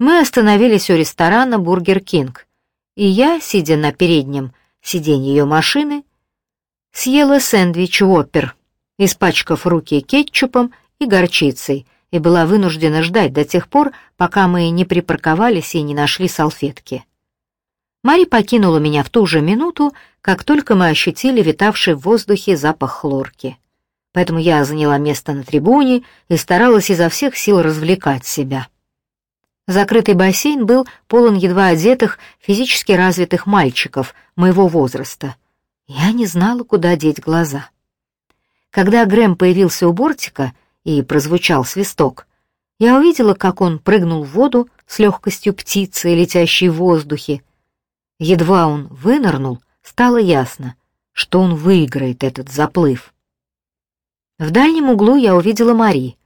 Мы остановились у ресторана «Burger King», и я, сидя на переднем сиденье ее машины, съела сэндвич «Whopper», испачкав руки кетчупом и горчицей, и была вынуждена ждать до тех пор, пока мы не припарковались и не нашли салфетки. Мари покинула меня в ту же минуту, как только мы ощутили витавший в воздухе запах хлорки. Поэтому я заняла место на трибуне и старалась изо всех сил развлекать себя. Закрытый бассейн был полон едва одетых, физически развитых мальчиков моего возраста. Я не знала, куда деть глаза. Когда Грэм появился у бортика и прозвучал свисток, я увидела, как он прыгнул в воду с легкостью птицы, летящей в воздухе. Едва он вынырнул, стало ясно, что он выиграет этот заплыв. В дальнем углу я увидела Мари,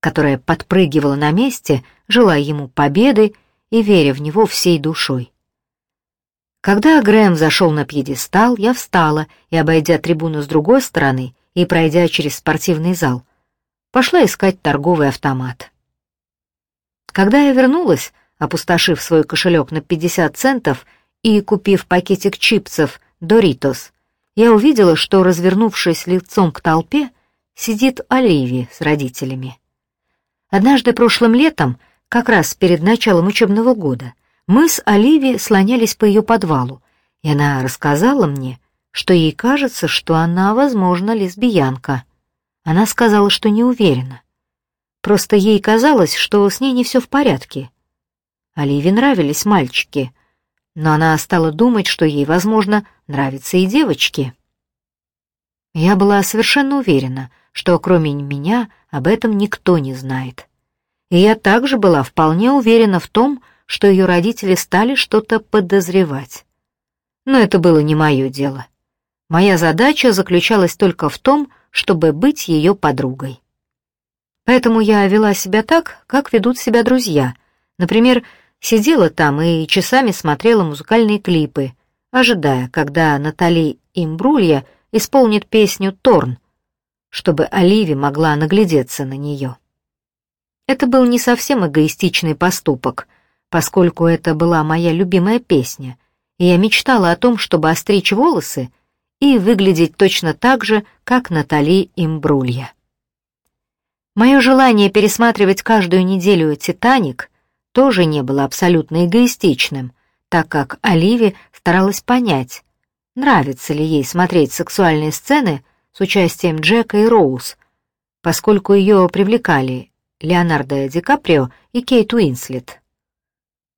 которая подпрыгивала на месте, желая ему победы и веря в него всей душой. Когда Грэм зашел на пьедестал, я встала и, обойдя трибуну с другой стороны и пройдя через спортивный зал, пошла искать торговый автомат. Когда я вернулась, опустошив свой кошелек на 50 центов и купив пакетик чипсов «Доритос», я увидела, что, развернувшись лицом к толпе, сидит Оливия с родителями. Однажды прошлым летом, как раз перед началом учебного года, мы с Оливией слонялись по ее подвалу, и она рассказала мне, что ей кажется, что она, возможно, лесбиянка. Она сказала, что не уверена. Просто ей казалось, что с ней не все в порядке. Оливии нравились мальчики, но она стала думать, что ей, возможно, нравятся и девочки. Я была совершенно уверена, что кроме меня об этом никто не знает. И я также была вполне уверена в том, что ее родители стали что-то подозревать. Но это было не мое дело. Моя задача заключалась только в том, чтобы быть ее подругой. Поэтому я вела себя так, как ведут себя друзья. Например, сидела там и часами смотрела музыкальные клипы, ожидая, когда Натали Имбрулья исполнит песню «Торн», чтобы Оливи могла наглядеться на нее. Это был не совсем эгоистичный поступок, поскольку это была моя любимая песня, и я мечтала о том, чтобы остричь волосы и выглядеть точно так же, как Натали Имбрулья. Мое желание пересматривать каждую неделю «Титаник» тоже не было абсолютно эгоистичным, так как Оливи старалась понять, нравится ли ей смотреть сексуальные сцены с участием Джека и Роуз, поскольку ее привлекали Леонардо Ди Каприо и Кейт Уинслет.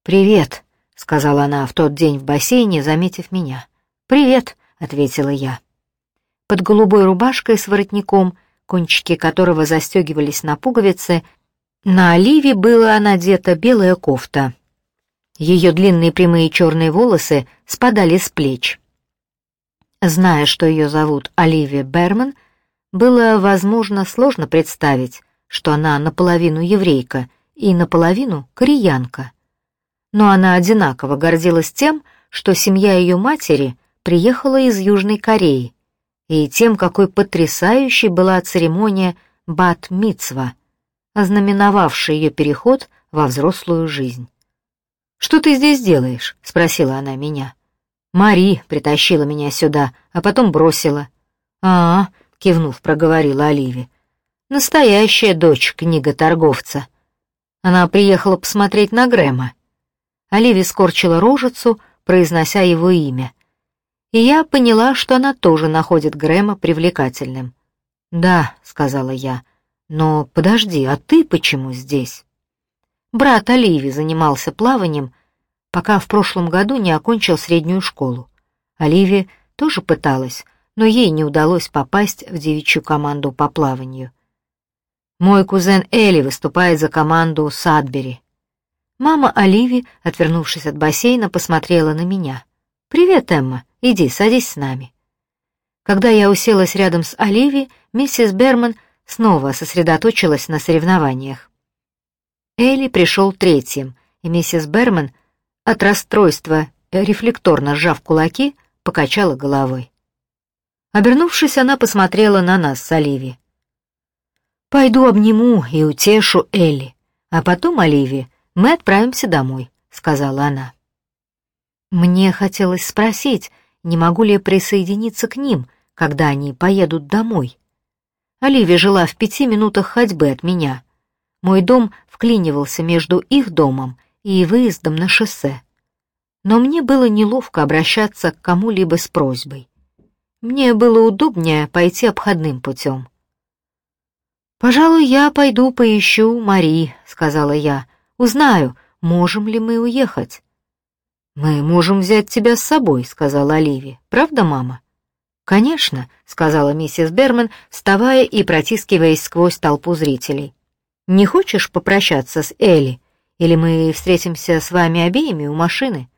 «Привет», — сказала она в тот день в бассейне, заметив меня. «Привет», — ответила я. Под голубой рубашкой с воротником, кончики которого застегивались на пуговицы, на Оливе была надета белая кофта. Ее длинные прямые черные волосы спадали с плеч. Зная, что ее зовут Оливия Берман, было, возможно, сложно представить, что она наполовину еврейка и наполовину кореянка. Но она одинаково гордилась тем, что семья ее матери приехала из Южной Кореи, и тем, какой потрясающей была церемония бат-мицва, ознаменовавшая ее переход во взрослую жизнь. «Что ты здесь делаешь?» — спросила она меня. Мари притащила меня сюда, а потом бросила. А, -а, -а кивнув, проговорила Оливия. Настоящая дочь книготорговца. Она приехала посмотреть на Грэма. Оливия скорчила рожицу, произнося его имя. И я поняла, что она тоже находит Грэма привлекательным. «Да», — сказала я, — «но подожди, а ты почему здесь?» Брат Оливии занимался плаванием, пока в прошлом году не окончил среднюю школу. Оливия тоже пыталась, но ей не удалось попасть в девичью команду по плаванию. Мой кузен Элли выступает за команду Садбери. Мама Оливи, отвернувшись от бассейна, посмотрела на меня. «Привет, Эмма, иди, садись с нами». Когда я уселась рядом с Оливи, миссис Берман снова сосредоточилась на соревнованиях. Элли пришел третьим, и миссис Берман от расстройства, рефлекторно сжав кулаки, покачала головой. Обернувшись, она посмотрела на нас с Оливи. «Пойду обниму и утешу Элли, а потом, Оливи, мы отправимся домой», — сказала она. Мне хотелось спросить, не могу ли присоединиться к ним, когда они поедут домой. Оливия жила в пяти минутах ходьбы от меня. Мой дом вклинивался между их домом и выездом на шоссе. Но мне было неловко обращаться к кому-либо с просьбой. Мне было удобнее пойти обходным путем. «Пожалуй, я пойду поищу Мари», — сказала я. «Узнаю, можем ли мы уехать». «Мы можем взять тебя с собой», — сказала Оливия. «Правда, мама?» «Конечно», — сказала миссис Берман, вставая и протискиваясь сквозь толпу зрителей. «Не хочешь попрощаться с Элли? Или мы встретимся с вами обеими у машины?»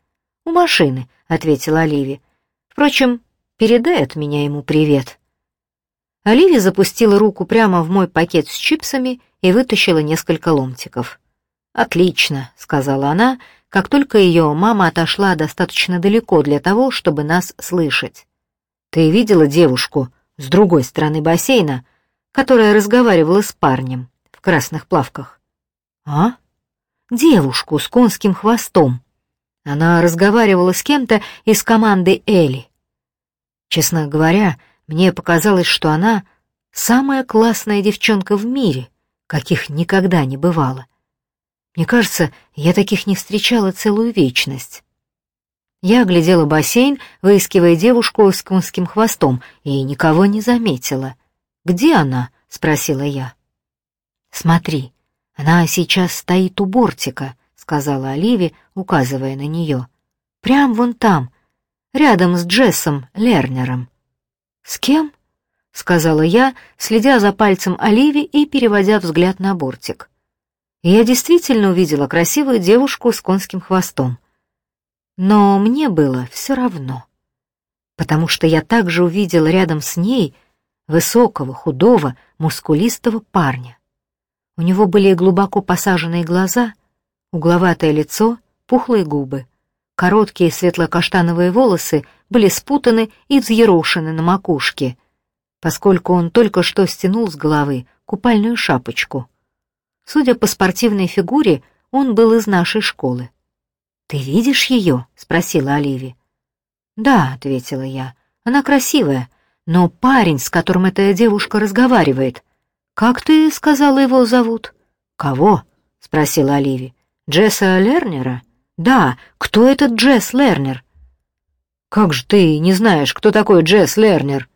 «У машины», — ответила Оливия. «Впрочем, передай от меня ему привет». Оливия запустила руку прямо в мой пакет с чипсами и вытащила несколько ломтиков. «Отлично», — сказала она, как только ее мама отошла достаточно далеко для того, чтобы нас слышать. «Ты видела девушку с другой стороны бассейна, которая разговаривала с парнем в красных плавках?» «А?» «Девушку с конским хвостом», она разговаривала с кем-то из команды Элли. Честно говоря, мне показалось, что она самая классная девчонка в мире, каких никогда не бывало. Мне кажется, я таких не встречала целую вечность. Я оглядела бассейн, выискивая девушку с конским хвостом, и никого не заметила. «Где она?» — спросила я. «Смотри, она сейчас стоит у бортика», сказала Оливи, указывая на нее. «Прям вон там, рядом с Джессом Лернером». «С кем?» — сказала я, следя за пальцем Оливи и переводя взгляд на бортик. Я действительно увидела красивую девушку с конским хвостом. Но мне было все равно, потому что я также увидела рядом с ней высокого, худого, мускулистого парня. У него были глубоко посаженные глаза Угловатое лицо, пухлые губы. Короткие светло-каштановые волосы были спутаны и взъерошены на макушке, поскольку он только что стянул с головы купальную шапочку. Судя по спортивной фигуре, он был из нашей школы. «Ты видишь ее?» — спросила Оливия. «Да», — ответила я, — «она красивая, но парень, с которым эта девушка разговаривает, как ты сказала его зовут?» «Кого?» — спросила Оливия. Джесса Лернера? Да, кто этот Джесс Лернер? Как же ты не знаешь, кто такой Джесс Лернер?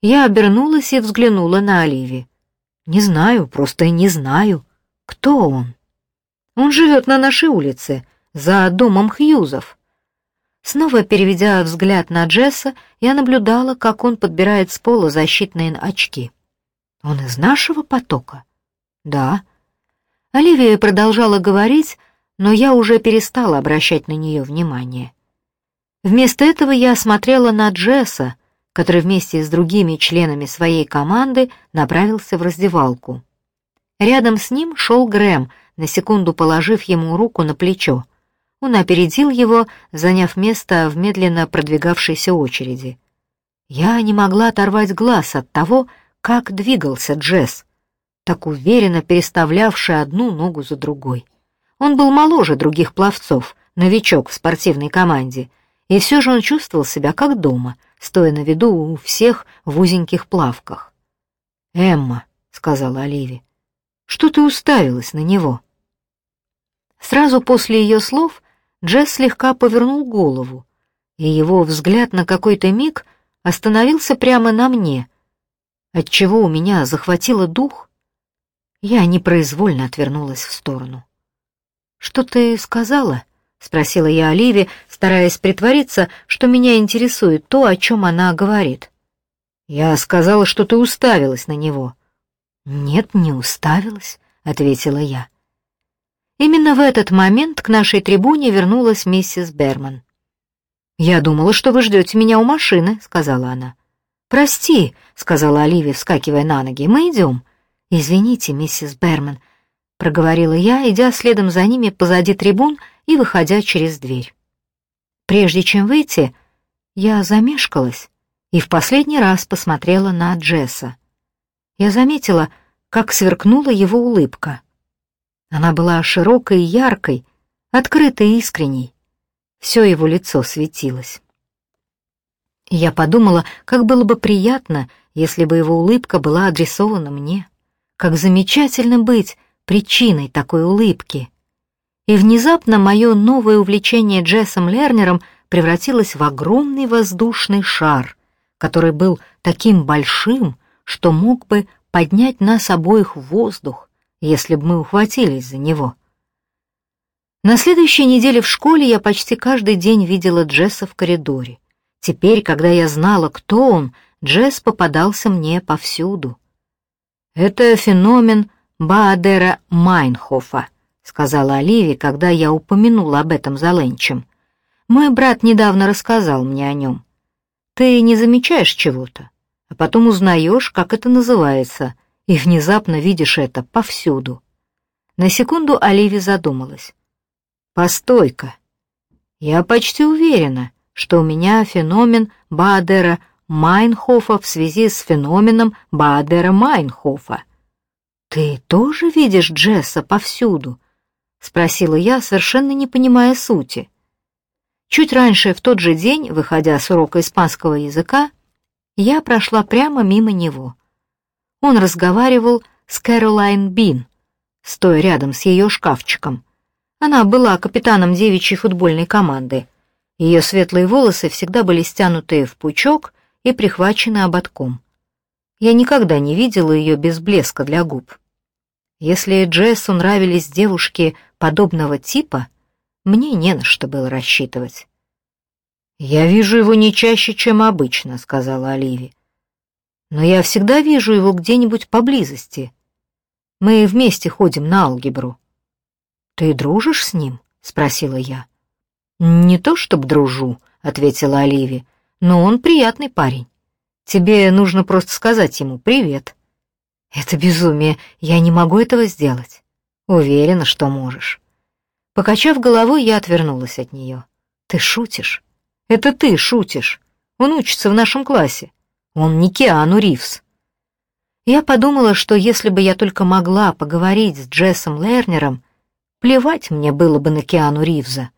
Я обернулась и взглянула на Оливи. Не знаю, просто не знаю. Кто он? Он живет на нашей улице, за домом Хьюзов. Снова переведя взгляд на Джесса, я наблюдала, как он подбирает с пола защитные очки. Он из нашего потока? Да. Оливия продолжала говорить, но я уже перестала обращать на нее внимание. Вместо этого я смотрела на Джесса, который вместе с другими членами своей команды направился в раздевалку. Рядом с ним шел Грэм, на секунду положив ему руку на плечо. Он опередил его, заняв место в медленно продвигавшейся очереди. Я не могла оторвать глаз от того, как двигался Джесс, так уверенно переставлявший одну ногу за другой. Он был моложе других пловцов, новичок в спортивной команде, и все же он чувствовал себя как дома, стоя на виду у всех в узеньких плавках. «Эмма», — сказала Оливия, — «что ты уставилась на него?» Сразу после ее слов Джесс слегка повернул голову, и его взгляд на какой-то миг остановился прямо на мне, отчего у меня захватило дух, я непроизвольно отвернулась в сторону. «Что ты сказала?» — спросила я Оливе, стараясь притвориться, что меня интересует то, о чем она говорит. «Я сказала, что ты уставилась на него». «Нет, не уставилась», — ответила я. Именно в этот момент к нашей трибуне вернулась миссис Берман. «Я думала, что вы ждете меня у машины», — сказала она. «Прости», — сказала Оливия, вскакивая на ноги, — «мы идем». «Извините, миссис Берман», — проговорила я, идя следом за ними позади трибун и выходя через дверь. Прежде чем выйти, я замешкалась и в последний раз посмотрела на Джесса. Я заметила, как сверкнула его улыбка. Она была широкой и яркой, открытой и искренней. Все его лицо светилось. Я подумала, как было бы приятно, если бы его улыбка была адресована мне. Как замечательно быть причиной такой улыбки. И внезапно мое новое увлечение Джессом Лернером превратилось в огромный воздушный шар, который был таким большим, что мог бы поднять нас обоих в воздух, если бы мы ухватились за него. На следующей неделе в школе я почти каждый день видела Джесса в коридоре. Теперь, когда я знала, кто он, Джесс попадался мне повсюду. «Это феномен Баадера Майнхофа», — сказала Оливия, когда я упомянула об этом за ленчем. «Мой брат недавно рассказал мне о нем. Ты не замечаешь чего-то, а потом узнаешь, как это называется, и внезапно видишь это повсюду». На секунду Оливия задумалась. «Постой-ка. Я почти уверена, что у меня феномен Баадера Майнхофа в связи с феноменом Баадера Майнхофа. «Ты тоже видишь Джесса повсюду?» — спросила я, совершенно не понимая сути. Чуть раньше, в тот же день, выходя с урока испанского языка, я прошла прямо мимо него. Он разговаривал с Кэролайн Бин, стоя рядом с ее шкафчиком. Она была капитаном девичьей футбольной команды. Ее светлые волосы всегда были стянуты в пучок и прихвачены ободком. Я никогда не видела ее без блеска для губ. Если Джессу нравились девушки подобного типа, мне не на что было рассчитывать. «Я вижу его не чаще, чем обычно», — сказала Оливия. «Но я всегда вижу его где-нибудь поблизости. Мы вместе ходим на алгебру». «Ты дружишь с ним?» — спросила я. «Не то чтоб дружу», — ответила Оливия но он приятный парень. Тебе нужно просто сказать ему «привет». Это безумие, я не могу этого сделать. Уверена, что можешь. Покачав головой, я отвернулась от нее. Ты шутишь? Это ты шутишь. Он учится в нашем классе. Он не Киану Ривз. Я подумала, что если бы я только могла поговорить с Джессом Лернером, плевать мне было бы на Киану Ривза.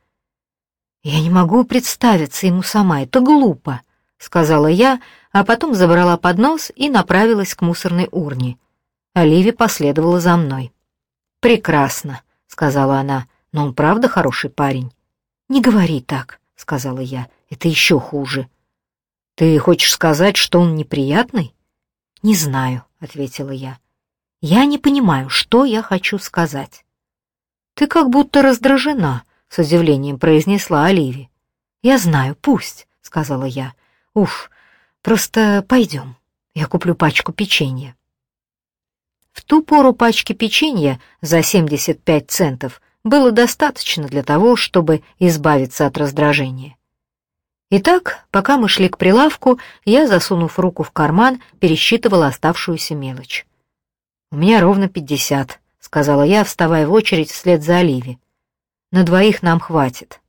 «Я не могу представиться ему сама, это глупо», — сказала я, а потом забрала поднос и направилась к мусорной урне. Оливия последовала за мной. «Прекрасно», — сказала она, — «но он правда хороший парень». «Не говори так», — сказала я, — «это еще хуже». «Ты хочешь сказать, что он неприятный?» «Не знаю», — ответила я. «Я не понимаю, что я хочу сказать». «Ты как будто раздражена», — с удивлением произнесла Оливия. «Я знаю, пусть», — сказала я. «Уф, просто пойдем, я куплю пачку печенья». В ту пору пачки печенья за 75 центов было достаточно для того, чтобы избавиться от раздражения. Итак, пока мы шли к прилавку, я, засунув руку в карман, пересчитывала оставшуюся мелочь. «У меня ровно пятьдесят», — сказала я, вставая в очередь вслед за Оливи. На двоих нам хватит.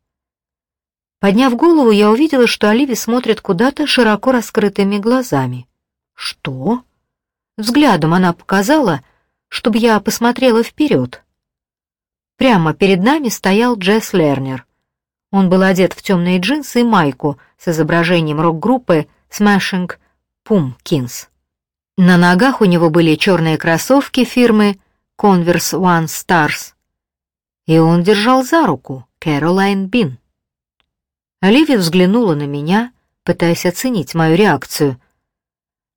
Подняв голову, я увидела, что Оливия смотрит куда-то широко раскрытыми глазами. Что? Взглядом она показала, чтобы я посмотрела вперед. Прямо перед нами стоял Джесс Лернер. Он был одет в темные джинсы и майку с изображением рок-группы Smashing Pumpkins. На ногах у него были черные кроссовки фирмы Converse One Stars и он держал за руку Кэролайн Бин. Оливия взглянула на меня, пытаясь оценить мою реакцию,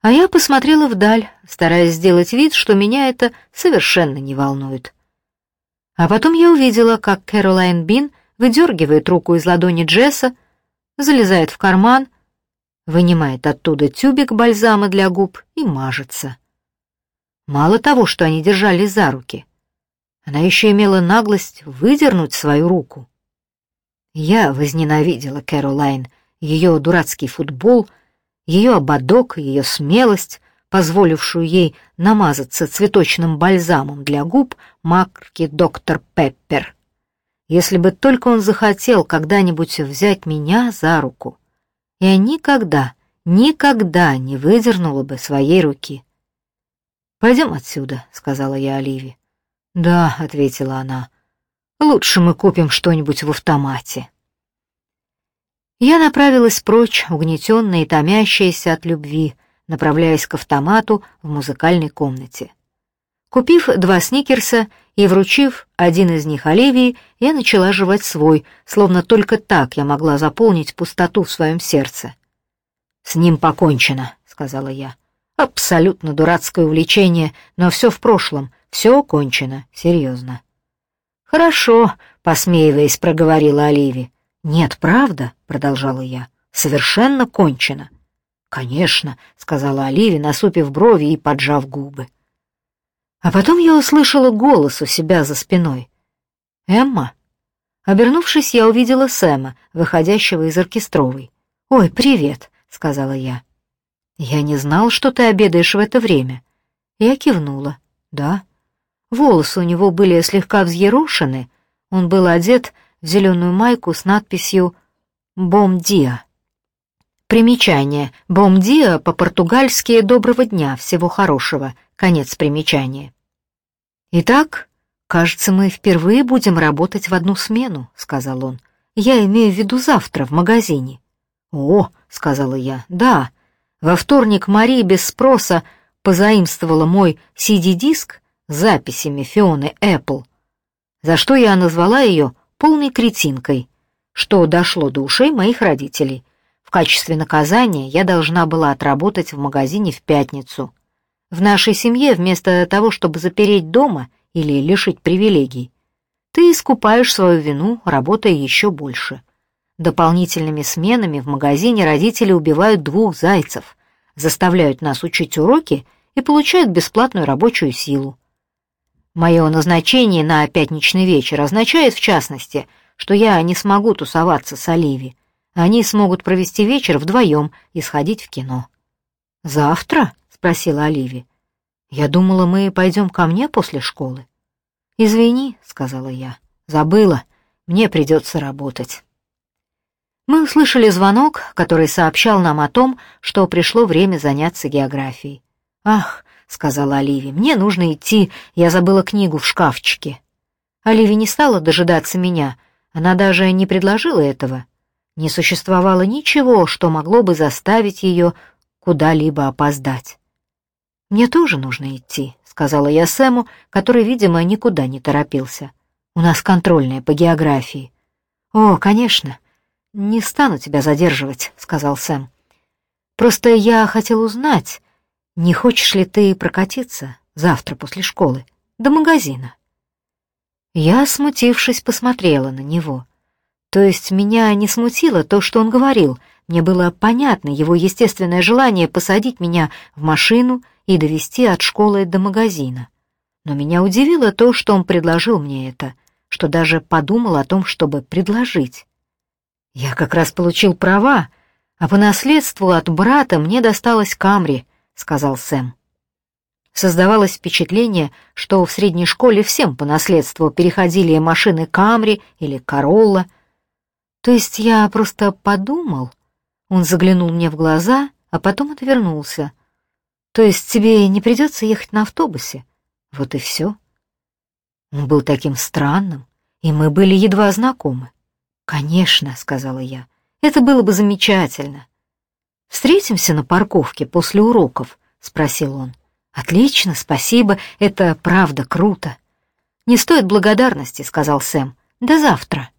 а я посмотрела вдаль, стараясь сделать вид, что меня это совершенно не волнует. А потом я увидела, как Кэролайн Бин выдергивает руку из ладони Джесса, залезает в карман, вынимает оттуда тюбик бальзама для губ и мажется. Мало того, что они держались за руки — она еще имела наглость выдернуть свою руку. Я возненавидела Кэролайн, ее дурацкий футбол, ее ободок, ее смелость, позволившую ей намазаться цветочным бальзамом для губ марки «Доктор Пеппер». Если бы только он захотел когда-нибудь взять меня за руку, я никогда, никогда не выдернула бы своей руки. «Пойдем отсюда», — сказала я Оливии. «Да», — ответила она, — «лучше мы купим что-нибудь в автомате». Я направилась прочь, угнетенная и томящаяся от любви, направляясь к автомату в музыкальной комнате. Купив два сникерса и вручив один из них Оливии, я начала жевать свой, словно только так я могла заполнить пустоту в своем сердце. «С ним покончено», — сказала я. «Абсолютно дурацкое увлечение, но все в прошлом, все кончено, серьезно». «Хорошо», — посмеиваясь, проговорила Оливия. «Нет, правда», — продолжала я, — «совершенно кончено». «Конечно», — сказала Оливия, насупив брови и поджав губы. А потом я услышала голос у себя за спиной. «Эмма?» Обернувшись, я увидела Сэма, выходящего из оркестровой. «Ой, привет», — сказала я. «Я не знал, что ты обедаешь в это время». Я кивнула. «Да». Волосы у него были слегка взъерошены, он был одет в зеленую майку с надписью «Бом-Диа». Примечание. «Бом-Диа» по-португальски «Доброго дня, всего хорошего», Конец примечания. «Итак, кажется, мы впервые будем работать в одну смену», — сказал он. «Я имею в виду завтра в магазине». «О», — сказала я, — «да. Во вторник Мария без спроса позаимствовала мой CD-диск с записями Фионы Эппл, за что я назвала ее полной кретинкой, что дошло до ушей моих родителей. В качестве наказания я должна была отработать в магазине в пятницу — в нашей семье вместо того, чтобы запереть дома или лишить привилегий, ты искупаешь свою вину, работая еще больше. Дополнительными сменами в магазине родители убивают двух зайцев, заставляют нас учить уроки и получают бесплатную рабочую силу. Мое назначение на пятничный вечер означает, в частности, что я не смогу тусоваться с Оливи. Они смогут провести вечер вдвоем и сходить в кино. «Завтра?» спросила Оливия. «Я думала, мы пойдем ко мне после школы». «Извини», — сказала я, — «забыла, мне придется работать». Мы услышали звонок, который сообщал нам о том, что пришло время заняться географией. «Ах», — сказала Оливия, — «мне нужно идти, я забыла книгу в шкафчике». Оливия не стала дожидаться меня, она даже не предложила этого. Не существовало ничего, что могло бы заставить ее куда-либо опоздать. «Мне тоже нужно идти», — сказала я Сэму, который, видимо, никуда не торопился. «У нас контрольная по географии». «О, конечно. Не стану тебя задерживать», — сказал Сэм. «Просто я хотел узнать, не хочешь ли ты прокатиться завтра после школы до магазина?» Я, смутившись, посмотрела на него. То есть меня не смутило то, что он говорил. Мне было понятно его естественное желание посадить меня в машину и довести от школы до магазина. Но меня удивило то, что он предложил мне это, что даже подумал о том, чтобы предложить. Я как раз получил права, а по наследству от брата мне досталось Камри, сказал Сэм. Создавалось впечатление, что в средней школе всем по наследству переходили машины Камри или Королла. То есть я просто подумал. Он заглянул мне в глаза, а потом отвернулся. То есть тебе не придется ехать на автобусе? Вот и все. Он был таким странным, и мы были едва знакомы. «Конечно», — сказала я, — «это было бы замечательно». «Встретимся на парковке после уроков?» — спросил он. «Отлично, спасибо, это правда круто». «Не стоит благодарности», — сказал Сэм. «До завтра».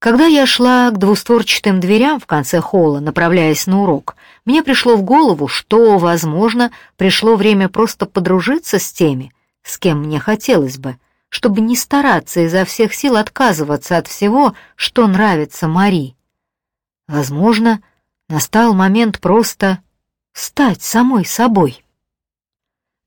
Когда я шла к двустворчатым дверям в конце холла, направляясь на урок, мне пришло в голову, что, возможно, пришло время просто подружиться с теми, с кем мне хотелось бы, чтобы не стараться изо всех сил отказываться от всего, что нравится Мари. Возможно, настал момент просто стать самой собой.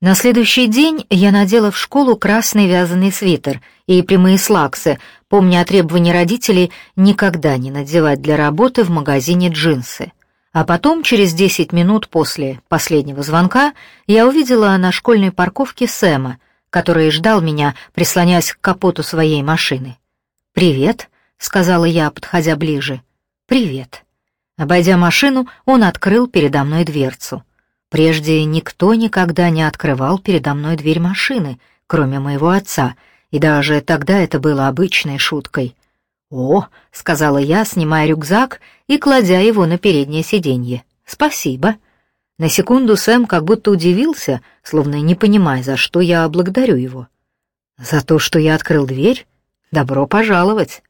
На следующий день я надела в школу красный вязаный свитер и прямые слаксы, помня о требовании родителей никогда не надевать для работы в магазине джинсы. А потом, через десять минут после последнего звонка, я увидела на школьной парковке Сэма, который ждал меня, прислонясь к капоту своей машины. «Привет», — сказала я, подходя ближе. «Привет». Обойдя машину, он открыл передо мной дверцу. Прежде никто никогда не открывал передо мной дверь машины, кроме моего отца, и даже тогда это было обычной шуткой. «О», — сказала я, снимая рюкзак и кладя его на переднее сиденье. «Спасибо». На секунду Сэм как будто удивился, словно не понимая, за что я благодарю его. «За то, что я открыл дверь? Добро пожаловать!»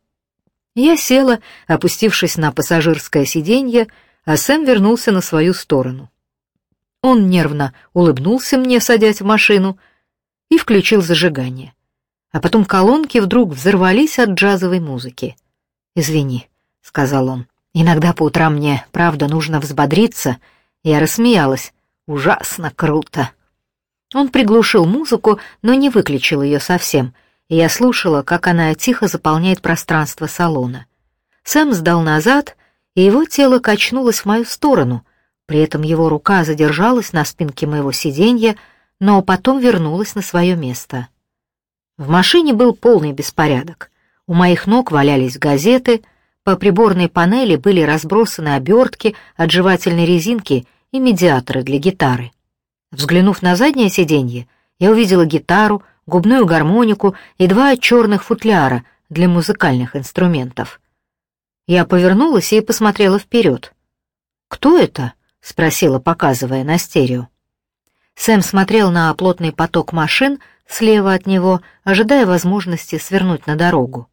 Я села, опустившись на пассажирское сиденье, а Сэм вернулся на свою сторону. Он нервно улыбнулся мне, садясь в машину, и включил зажигание. А потом колонки вдруг взорвались от джазовой музыки. «Извини», — сказал он, — «иногда по утрам мне, правда, нужно взбодриться», — я рассмеялась. Ужасно круто. Он приглушил музыку, но не выключил ее совсем, и я слушала, как она тихо заполняет пространство салона. Сэм сдал назад, и его тело качнулось в мою сторону, при этом его рука задержалась на спинке моего сиденья, но потом вернулась на свое место. В машине был полный беспорядок. У моих ног валялись газеты, по приборной панели были разбросаны обертки от жевательной резинки и медиаторы для гитары. Взглянув на заднее сиденье, я увидела гитару, губную гармонику и два черных футляра для музыкальных инструментов. Я повернулась и посмотрела вперед. «Кто это?» — спросила, показывая на стерео. Сэм смотрел на плотный поток машин слева от него, ожидая возможности свернуть на дорогу.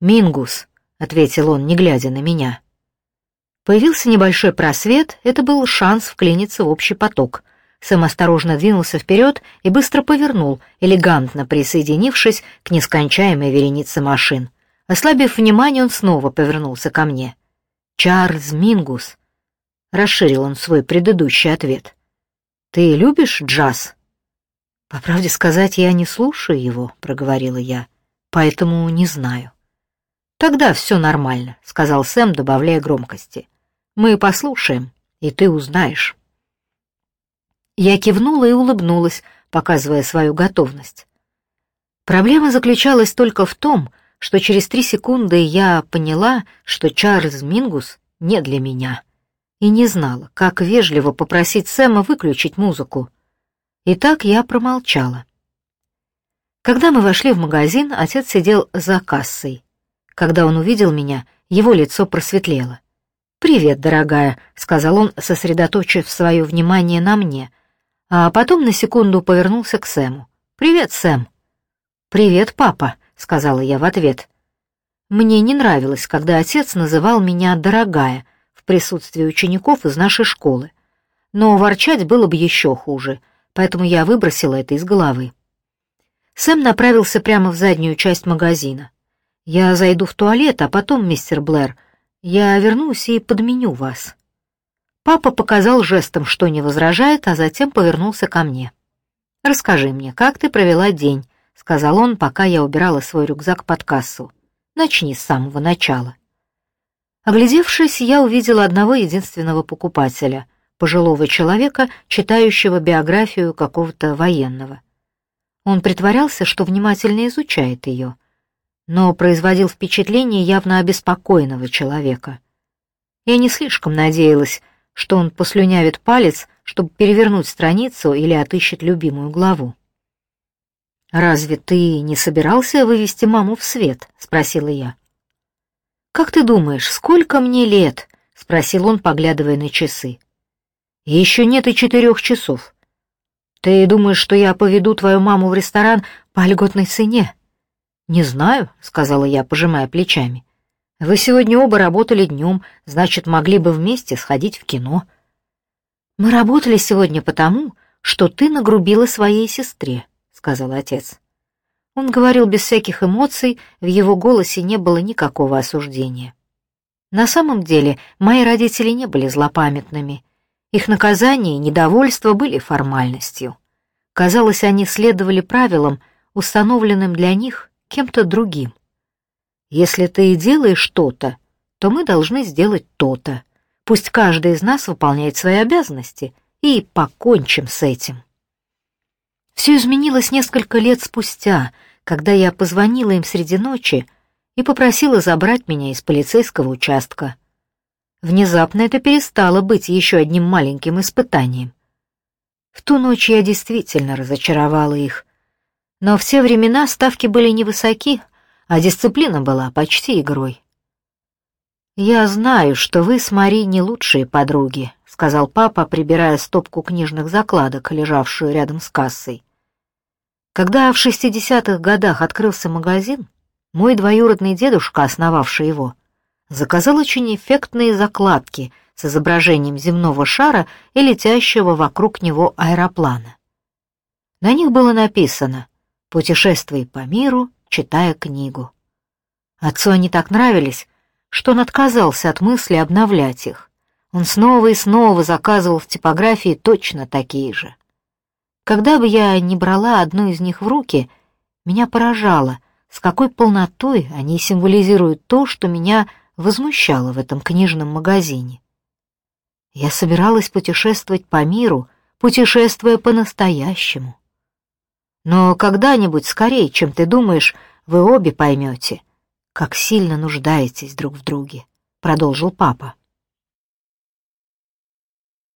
«Мингус», — ответил он, не глядя на меня. Появился небольшой просвет, это был шанс вклиниться в общий поток. Сэм осторожно двинулся вперед и быстро повернул, элегантно присоединившись к нескончаемой веренице машин. Ослабив внимание, он снова повернулся ко мне. «Чарльз Мингус», — расширил он свой предыдущий ответ. «Ты любишь джаз?» «По правде сказать, я не слушаю его», — проговорила я, — «поэтому не знаю». «Тогда все нормально», — сказал Сэм, добавляя громкости. Мы послушаем, и ты узнаешь». Я кивнула и улыбнулась, показывая свою готовность. Проблема заключалась только в том, что через три секунды я поняла, что Чарльз Мингус не для меня, и не знала, как вежливо попросить Сэма выключить музыку. И так я промолчала. Когда мы вошли в магазин, отец сидел за кассой. Когда он увидел меня, его лицо просветлело. «Привет, дорогая», — сказал он, сосредоточив свое внимание на мне, а потом на секунду повернулся к Сэму. «Привет, Сэм». «Привет, папа», — сказала я в ответ. Мне не нравилось, когда отец называл меня «дорогая» в присутствии учеников из нашей школы. Но ворчать было бы еще хуже, поэтому я выбросила это из головы. Сэм направился прямо в заднюю часть магазина. «Я зайду в туалет, а потом, мистер Блэр, я вернусь и подменю вас». Папа показал жестом, что не возражает, а затем повернулся ко мне. «Расскажи мне, как ты провела день?» — сказал он, пока я убирала свой рюкзак под кассу. «Начни с самого начала». Оглядевшись, я увидела одного единственного покупателя, пожилого человека, читающего биографию какого-то военного. Он притворялся, что внимательно изучает ее — но производил впечатление явно обеспокоенного человека. Я не слишком надеялась, что он послюнявит палец, чтобы перевернуть страницу или отыщет любимую главу. «Разве ты не собирался вывести маму в свет?» — спросила я. «Как ты думаешь, сколько мне лет?» — спросил он, поглядывая на часы. «Еще нет и четырех часов. Ты думаешь, что я поведу твою маму в ресторан по льготной цене?» «Не знаю», — сказала я, пожимая плечами. «Вы сегодня оба работали днем, значит, могли бы вместе сходить в кино». «Мы работали сегодня потому, что ты нагрубила своей сестре», — сказал отец. Он говорил без всяких эмоций, в его голосе не было никакого осуждения. На самом деле, мои родители не были злопамятными. Их наказание и недовольство были формальностью. Казалось, они следовали правилам, установленным для них кем-то другим. Если ты и делаешь что-то, то мы должны сделать то-то. Пусть каждый из нас выполняет свои обязанности, и покончим с этим. Все изменилось несколько лет спустя, когда я позвонила им среди ночи и попросила забрать меня из полицейского участка. Внезапно это перестало быть еще одним маленьким испытанием. В ту ночь я действительно разочаровала их, Но в те времена ставки были невысоки, а дисциплина была почти игрой. «Я знаю, что вы с Мари не лучшие подруги», — сказал папа, прибирая стопку книжных закладок, лежавшую рядом с кассой. Когда в 60-х годах открылся магазин, мой двоюродный дедушка, основавший его, заказал очень эффектные закладки с изображением земного шара и летящего вокруг него аэроплана. На них было написано «Путешествуй по миру, читая книгу». Отцу они так нравились, что он отказался от мысли обновлять их. Он снова и снова заказывал в типографии точно такие же. Когда бы я не брала одну из них в руки, меня поражало, с какой полнотой они символизируют то, что меня возмущало в этом книжном магазине. Я собиралась путешествовать по миру, путешествуя по-настоящему. Но когда-нибудь, скорее, чем ты думаешь, вы обе поймете, как сильно нуждаетесь друг в друге, продолжил папа.